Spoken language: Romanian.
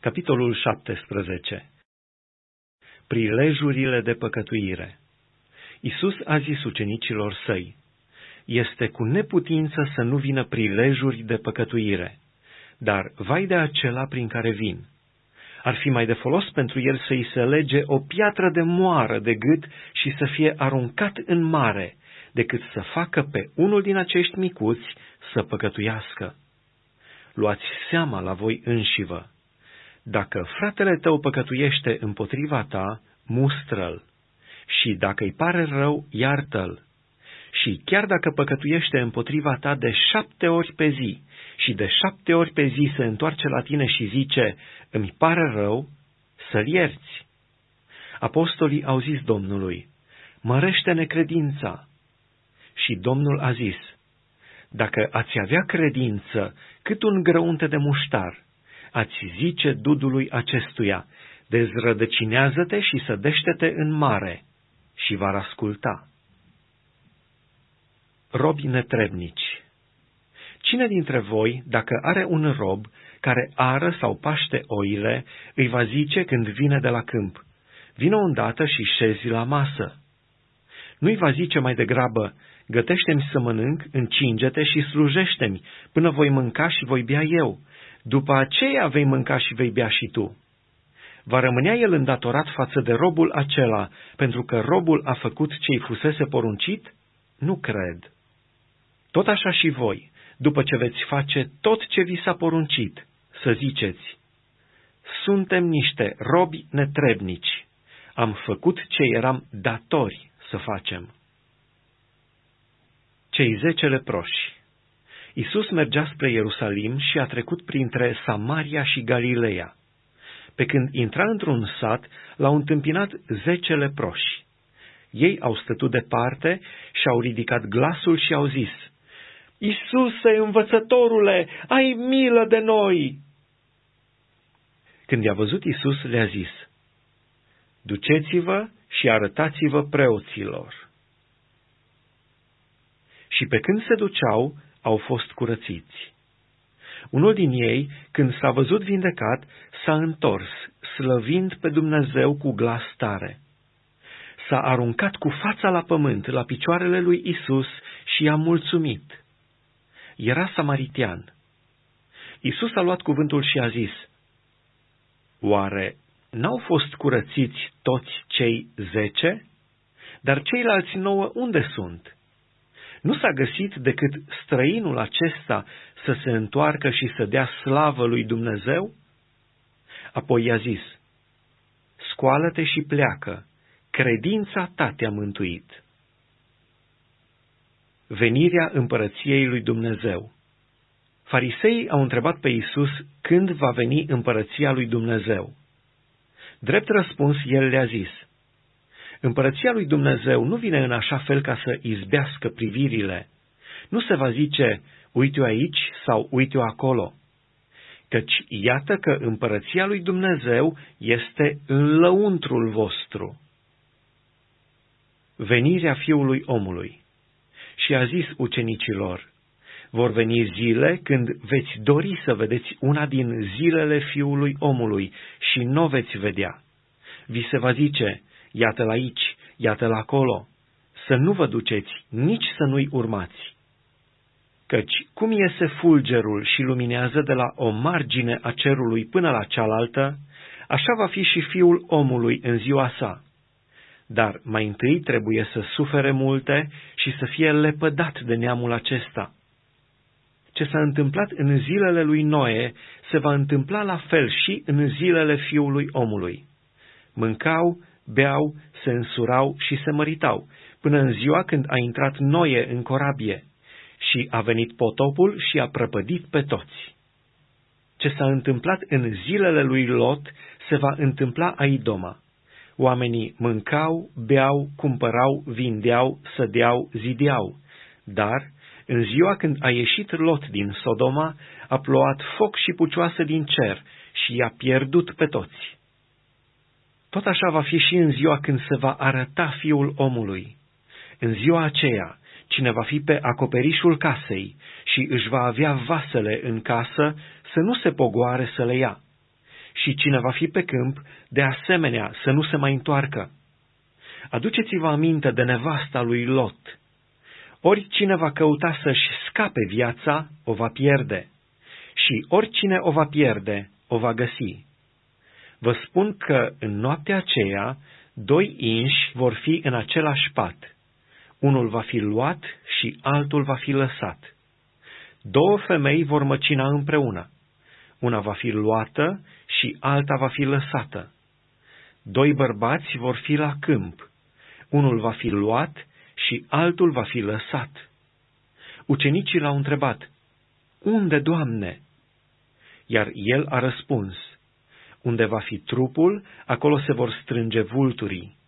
Capitolul 17 Prilejurile de păcătuire Isus a zis ucenicilor săi, Este cu neputință să nu vină prilejuri de păcătuire, dar vai de acela prin care vin. Ar fi mai de folos pentru el să-i se lege o piatră de moară de gât și să fie aruncat în mare, decât să facă pe unul din acești micuți să păcătuiască. Luați seama la voi înșivă dacă fratele tău păcătuiește împotriva ta, mustră-l, și dacă îi pare rău, iartă-l. Și chiar dacă păcătuiește împotriva ta de șapte ori pe zi și de șapte ori pe zi se întoarce la tine și zice, îmi pare rău, să-l ierți. Apostolii au zis Domnului, mărește necredința. Și Domnul a zis, dacă ați avea credință cât un grăunte de muștar, ați zice dudului acestuia, dezrădăcinează-te și sădește-te în mare, și va asculta. Robi netrebnici Cine dintre voi, dacă are un rob care ară sau paște oile, îi va zice când vine de la câmp, vină îndată și șezi la masă. Nu-i va zice mai degrabă, gătește-mi să mănânc, încinge-te și slujește-mi, până voi mânca și voi bea eu, după aceea vei mânca și vei bea și tu. Va rămânea el îndatorat față de robul acela, pentru că robul a făcut ce-i fusese poruncit? Nu cred. Tot așa și voi, după ce veți face tot ce vi s-a poruncit, să ziceți, suntem niște robi netrebnici, am făcut ce eram datori să facem. Cei zece leproși Isus mergea spre Ierusalim și a trecut printre Samaria și Galileea. Pe când intra într-un sat, l-au întâmpinat zece leproși. Ei au stătut departe și au ridicat glasul și au zis, Isuse, învățătorule, ai milă de noi! Când i-a văzut Isus, le-a zis, Duceți-vă și arătați-vă preoților. Și pe când se duceau, au fost curățiți. Unul din ei, când s-a văzut vindecat, s-a întors, slăvind pe Dumnezeu cu glas tare. S-a aruncat cu fața la pământ, la picioarele lui Isus și i-a mulțumit. Era samaritian. Isus a luat cuvântul și a zis, Oare n-au fost curățiți toți cei zece? Dar ceilalți nouă unde sunt?" Nu s-a găsit decât străinul acesta să se întoarcă și să dea slavă lui Dumnezeu? Apoi i-a zis, Scoală-te și pleacă, credința ta te-a mântuit. Venirea împărăției lui Dumnezeu Fariseii au întrebat pe Isus când va veni împărăția lui Dumnezeu. Drept răspuns, el le-a zis, Împărăția lui Dumnezeu nu vine în așa fel ca să izbească privirile. Nu se va zice, uite-o aici sau uite-o acolo. Căci iată că împărăția lui Dumnezeu este în lăuntrul vostru. Venirea fiului omului. Și a zis ucenicilor, vor veni zile când veți dori să vedeți una din zilele fiului omului și nu veți vedea. Vi se va zice, iată-l aici, iată-l acolo, să nu vă duceți, nici să nu-i urmați. Căci cum iese fulgerul și luminează de la o margine a cerului până la cealaltă, așa va fi și fiul omului în ziua sa. Dar mai întâi trebuie să sufere multe și să fie lepădat de neamul acesta. Ce s-a întâmplat în zilele lui Noe se va întâmpla la fel și în zilele fiului omului. Mâncau, beau, se însurau și se măritau, până în ziua când a intrat Noie în corabie și a venit potopul și a prăpădit pe toți. Ce s-a întâmplat în zilele lui Lot se va întâmpla a Idoma. Oamenii mâncau, beau, cumpărau, vindeau, sădeau, zideau, dar în ziua când a ieșit Lot din Sodoma, a plouat foc și pucioasă din cer și i-a pierdut pe toți. Tot așa va fi și în ziua când se va arăta fiul omului. În ziua aceea, cine va fi pe acoperișul casei și își va avea vasele în casă, să nu se pogoare să le ia. și cine va fi pe câmp, de asemenea să nu se mai întoarcă. Aduceți-vă aminte de nevasta lui Lot. Oricine va căuta să-și scape viața, o va pierde, și oricine o va pierde, o va găsi. Vă spun că în noaptea aceea, doi inși vor fi în același pat. Unul va fi luat și altul va fi lăsat. Două femei vor măcina împreună. Una va fi luată și alta va fi lăsată. Doi bărbați vor fi la câmp. Unul va fi luat și altul va fi lăsat. Ucenicii l-au întrebat, Unde, Doamne? Iar el a răspuns, Unde va fi trupul, acolo se vor strânge vulturii.